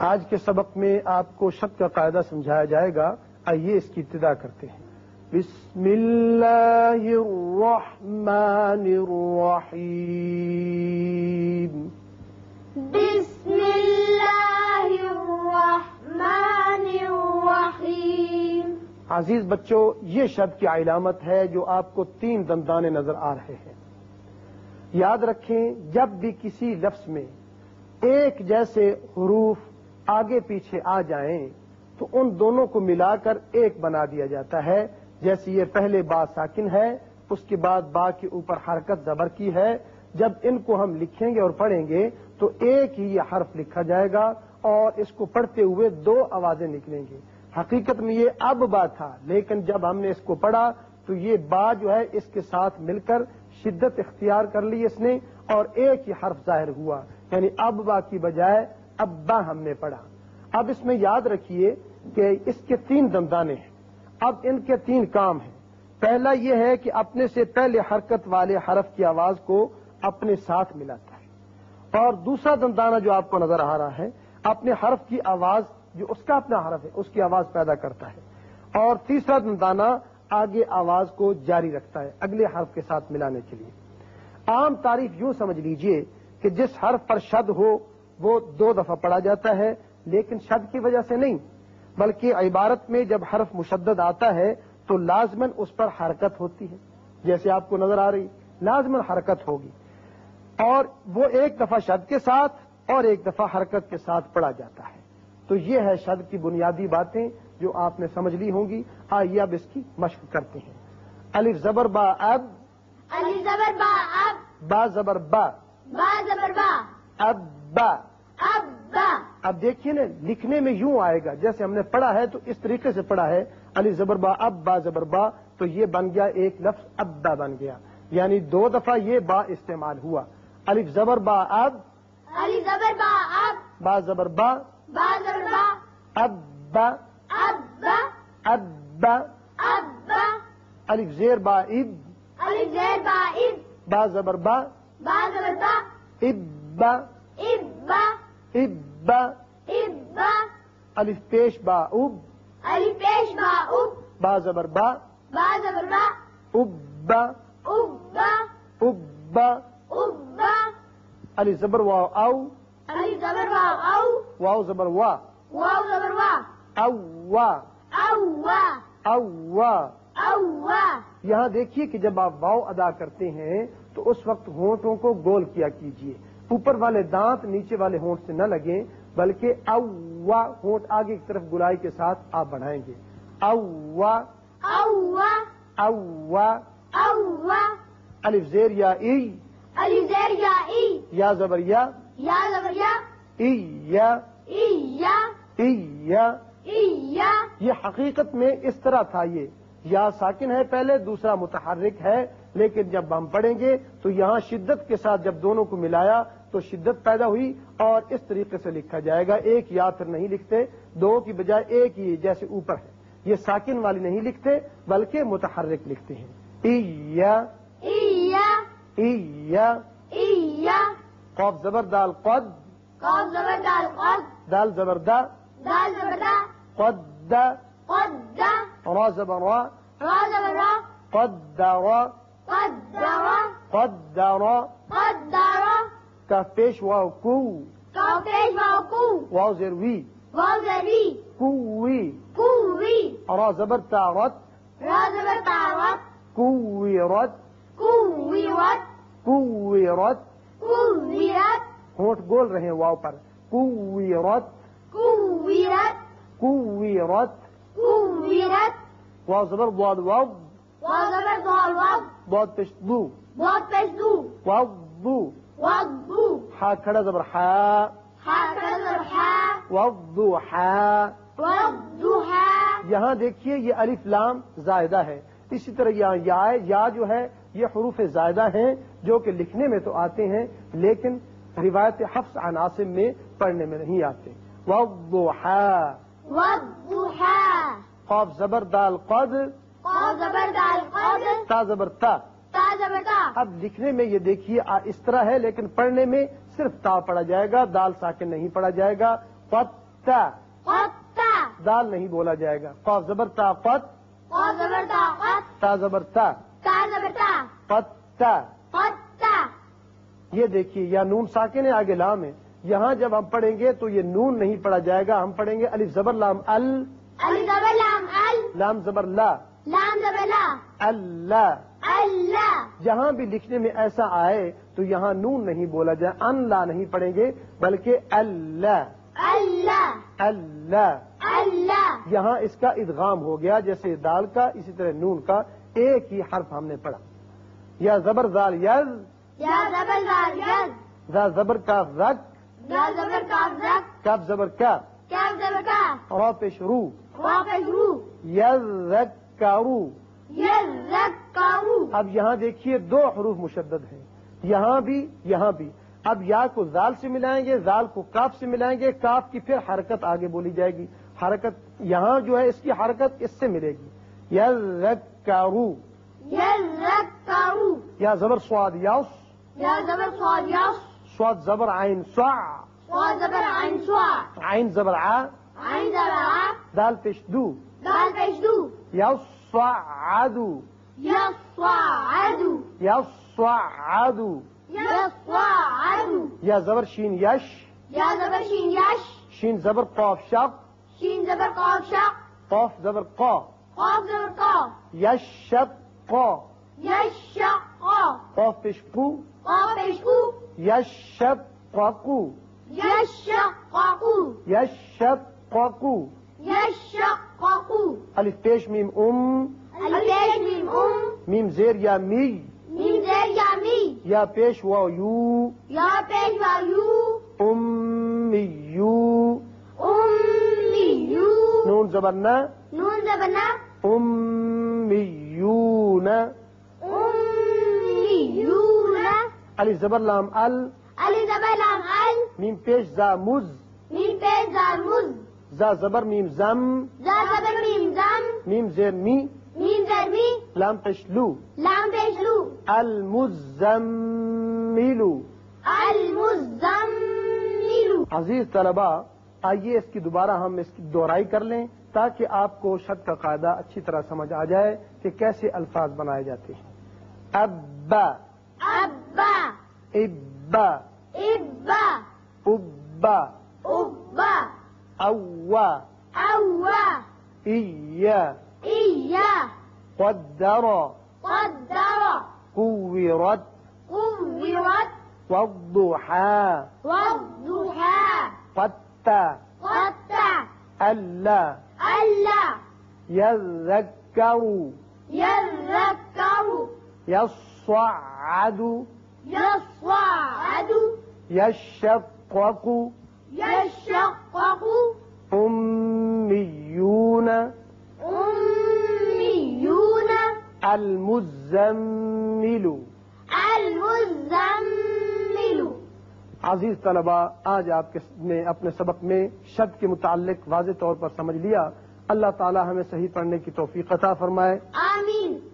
آج کے سبق میں آپ کو شب کا قاعدہ سمجھایا جائے گا۔ آئیے اس کی ابتدا کرتے ہیں۔ بسم اللہ الرحمن الرحیم۔ بسم اللہ الرحمن الرحیم۔ عزیز بچوں یہ شب کی علامت ہے جو آپ کو تین دندانے نظر آ رہے ہیں۔ یاد رکھیں جب بھی کسی لفظ میں ایک جیسے حروف آگے پیچھے آ جائیں تو ان دونوں کو ملا کر ایک بنا دیا جاتا ہے۔ جیسے یہ پہلے با ساکن ہے، اس کے بعد با کے اوپر حرکت زبر کی ہے۔ جب ان کو ہم لکھیں گے اور پڑھیں گے تو ایک ہی یہ حرف لکھا جائے گا اور اس کو پڑھتے ہوئے دو آوازیں نکلیں گی۔ حقیقت میں یہ اب با تھا، لیکن جب ہم نے اس کو پڑھا تو یہ با جو ہے، اس کے ساتھ مل کر شدت اختیار کر لی اس نے اور ایک ہی حرف ظاہر ہوا۔ یعنی اب با کی بجائے ابا ہم نے پڑھا۔ اب اس میں یاد رکھیے کہ اس کے تین دندانے ہیں۔ اب ان کے تین کام ہیں۔ پہلا یہ ہے کہ اپنے سے پہلے حرکت والے حرف کی آواز کو اپنے ساتھ ملاتا ہے۔ اور دوسرا دندانہ جو آپ کو نظر آ رہا ہے، اپنے حرف کی آواز جو اس کا اپنا حرف ہے، اس کی آواز پیدا کرتا ہے۔ اور تیسرا دندانہ آگے آواز کو جاری رکھتا ہے اگلے حرف کے ساتھ ملانے کے لیے۔ عام تعریف یوں سمجھ لیجیے کہ جس حرف پر شد ہو وہ دو دفعہ پڑھا جاتا ہے لیکن شد کی وجہ سے نہیں بلکہ عبارت میں جب حرف مشدد آتا ہے تو لازمن اس پر حرکت ہوتی ہے۔ جیسے آپ کو نظر آ رہی لازمن حرکت ہوگی۔ اور وہ ایک دفعہ شد کے ساتھ اور ایک دفعہ حرکت کے ساتھ پڑھا جاتا ہے۔ تو یہ ہے شد کی بنیادی باتیں جو آپ نے سمجھ لی ہوں گی۔ آئیے اب اس کی مشق کرتے ہیں۔ الف زبر با اب۔ علی زبر با اب۔ با زبر با۔ با زبر با اب با۔ اب با۔ اب دیکھیے نا لکھنے میں یوں آئے گا جیسے ہم نے پڑھا ہے تو اس طریقے سے پڑھا ہے علی زبر با اب با زبر با تو یہ بن گیا ایک لفظ ابا بن گیا یعنی دو دفعہ یہ با استعمال ہوا الف زبر با اب علی زبر با اب با زبر با با زبر با اب با اب با اب با اب با الف زیر با اب علی زیر با اب با زبر با با زبر با اب با اب با اب با اب با الف پیش با اب علی پیش با اب با زبر با با زبر با اب با اب با اب با اب با الف زبر واو او علی زبر با او واو زبر وا واو زبر وا او وا او وا او وا او وا یہاں دیکھیے کہ جب آپ واؤ ادا کرتے ہیں تو اس وقت ہونٹوں کو گول کیا کیجیے اوپر والے دانت نیچے والے ہونٹ سے نہ لگیں بلکہ او وا ہونٹ آگے کی طرف گلائی کے ساتھ آپ بڑھائیں گے۔ او وا او وا او وا او وا الف زیر یا ای علی زیر یا ای یا زبر یا یا زبر یا ای یا ای یا ای یا۔ ای یا۔ یہ حقیقت میں اس طرح تھا یہ۔ یا ساکن ہے پہلے دوسرا متحرک ہے لیکن جب ہم پڑھیں گے تو یہاں شدت کے ساتھ جب دونوں کو ملایا تو شدت پیدا ہوئی اور اس طریقے سے لکھا جائے گا ایک یا پھر نہیں لکھتے دو کی بجائے ایک ہی جیسے اوپر ہے۔ یہ ساکن والی نہیں لکھتے بلکہ متحرک لکھتے ہیں۔ قوف زبر دال قد۔ قاف زبر دال قد۔ دال زبر دا۔ دال زبر دا۔ قد قد را زبر را۔ را زبر را۔ قد را۔ قد را۔ قد را قد را۔ پیش واو کو. کاف پیش واو کو. واو زر وی. واو زری کوی کووی را زبر تا رد. را زبر رد. کوی رد. کووی رد. ہونٹ گول رہے ہیں واو پر. کوی رد. کووی رد. کوی رد. کووی رد. واو زبر ضاد واو. واو زبر دال واو. ضاد پیش دو. بہت پیش دو. واو دو. واو دو حا زبر حا. حا زبر حا. واو دو حا واو دو حا یہاں دیکھیے یہ الف لام زائدہ ہے۔ اسی طرح یہاں یا یا جو ہے یہ حروف زائدہ ہیں جو کہ لکھنے میں تو آتے ہیں لیکن روایت حفظ عناصم میں پڑھنے میں نہیں آتے۔ والضحى والضحى قاف زبر دال قد قاف زبر دال قد تا زبر تا. اب لکھنے میں یہ دیکھیے اس طرح ہے لیکن پڑھنے میں صرف تا پڑھا جائے گا دال ساکن نہیں پڑھا جائے گا قد تا قطة دال نہیں بولا جائے گا۔ قاف زبر تا زبر تا زبر تا۔ تا زبر تا۔ قط تا قطة یہ دیکھیے یا نون ساکن ہے آگے لام ہے۔ یہاں جب ہم پڑھیں گے تو یہ نون نہیں پڑھا جائے گا ہم پڑھیں گے الف زبر لام ال۔ لام زبر لا۔ لام زبر لا۔ اللہ اللہ۔ جہاں بھی لکھنے میں ایسا آئے تو یہاں نون نہیں بولا جائے ان لا نہیں پڑھیں گے بلکہ اللہ۔ اللہ۔ اللہ۔ اللہ۔ یہاں اس کا ادغام ہو گیا جیسے دال کا اسی طرح نون کا ایک ہی حرف ہم نے پڑھا۔ یا زبر زال یز۔ یا زبر زال یز۔ زا زبر کا رک یا زبر کاف زک۔ کب زبر کا۔ کاف زبر کا۔ را پیش رو واقع رو یز رک کارو یذکرو اب یہاں دیکھیے دو حروف مشدد ہیں۔ یہاں بھی یہاں بھی۔ اب یا کو زال سے ملائیں گے زال کو کاف سے ملائیں گے کاف کی پھر حرکت آگے بولی جائے گی۔ حرکت یہاں جو ہے اس کی حرکت اس سے ملے گی۔ یذکرو۔ یذکرو۔ یا زبر سواد یاس۔ یا زبر صاد یاس۔ سواد زبر عین سع صاد زبر عین سوا۔ عین زبر عین زبر ع دال پیش دو۔ دال پیش دو۔ یصعدو یصعدو یصعدو یصعدو یا زبر شین یش. یا زبر شین یش. شین زبر قاف شق. شین زبر قاف شق. قاف زبر قا. قاف زبر قاف یشق قا. یشق قاف پیش قو قاف پیش کو. یشق قو یشققو یشق یشققو الف پیش میم ام. میم ام میم زیر یا می میم زیر یا می یا پیش و یو یا پیش و یو امیو امیو نون زبر نا نون زبنا امیون امیون الف زبر لام ال علی زبر لام ال میم پیش زا مز میم پیش زار مز زا زبر میم زم زا زبر میم زم میم زیر می لام پیش لو. لام پیش لو. المزملو. المزمل عزیز طلبا آئیے اس کی دوبارہ ہم اس کی دوہرائی کر لیں تاکہ آپ کو شد کا قاعدہ اچھی طرح سمجھ آ جائے کہ کیسے الفاظ بنائے جاتے ہیں۔ ابا. ابا. ابا. ابا. ابا. ابا. اوا. اوا. ایا. ايا قدر. قدر. كورت قورت. والضحى والضحى قتى قطع ألا. ألا. يذكر. يذكر. يصعد. يصعد. يشقق. يشقق. أميون. المزمل. المزمل. عزیز طلبا آج آپ نے اپنے سبق میں شد کے متعلق واضح طور پر سمجھ لیا۔ اللہ تعالی ہمیں صحیح پڑھنے کی توفیق عطا فرمائے۔ آمين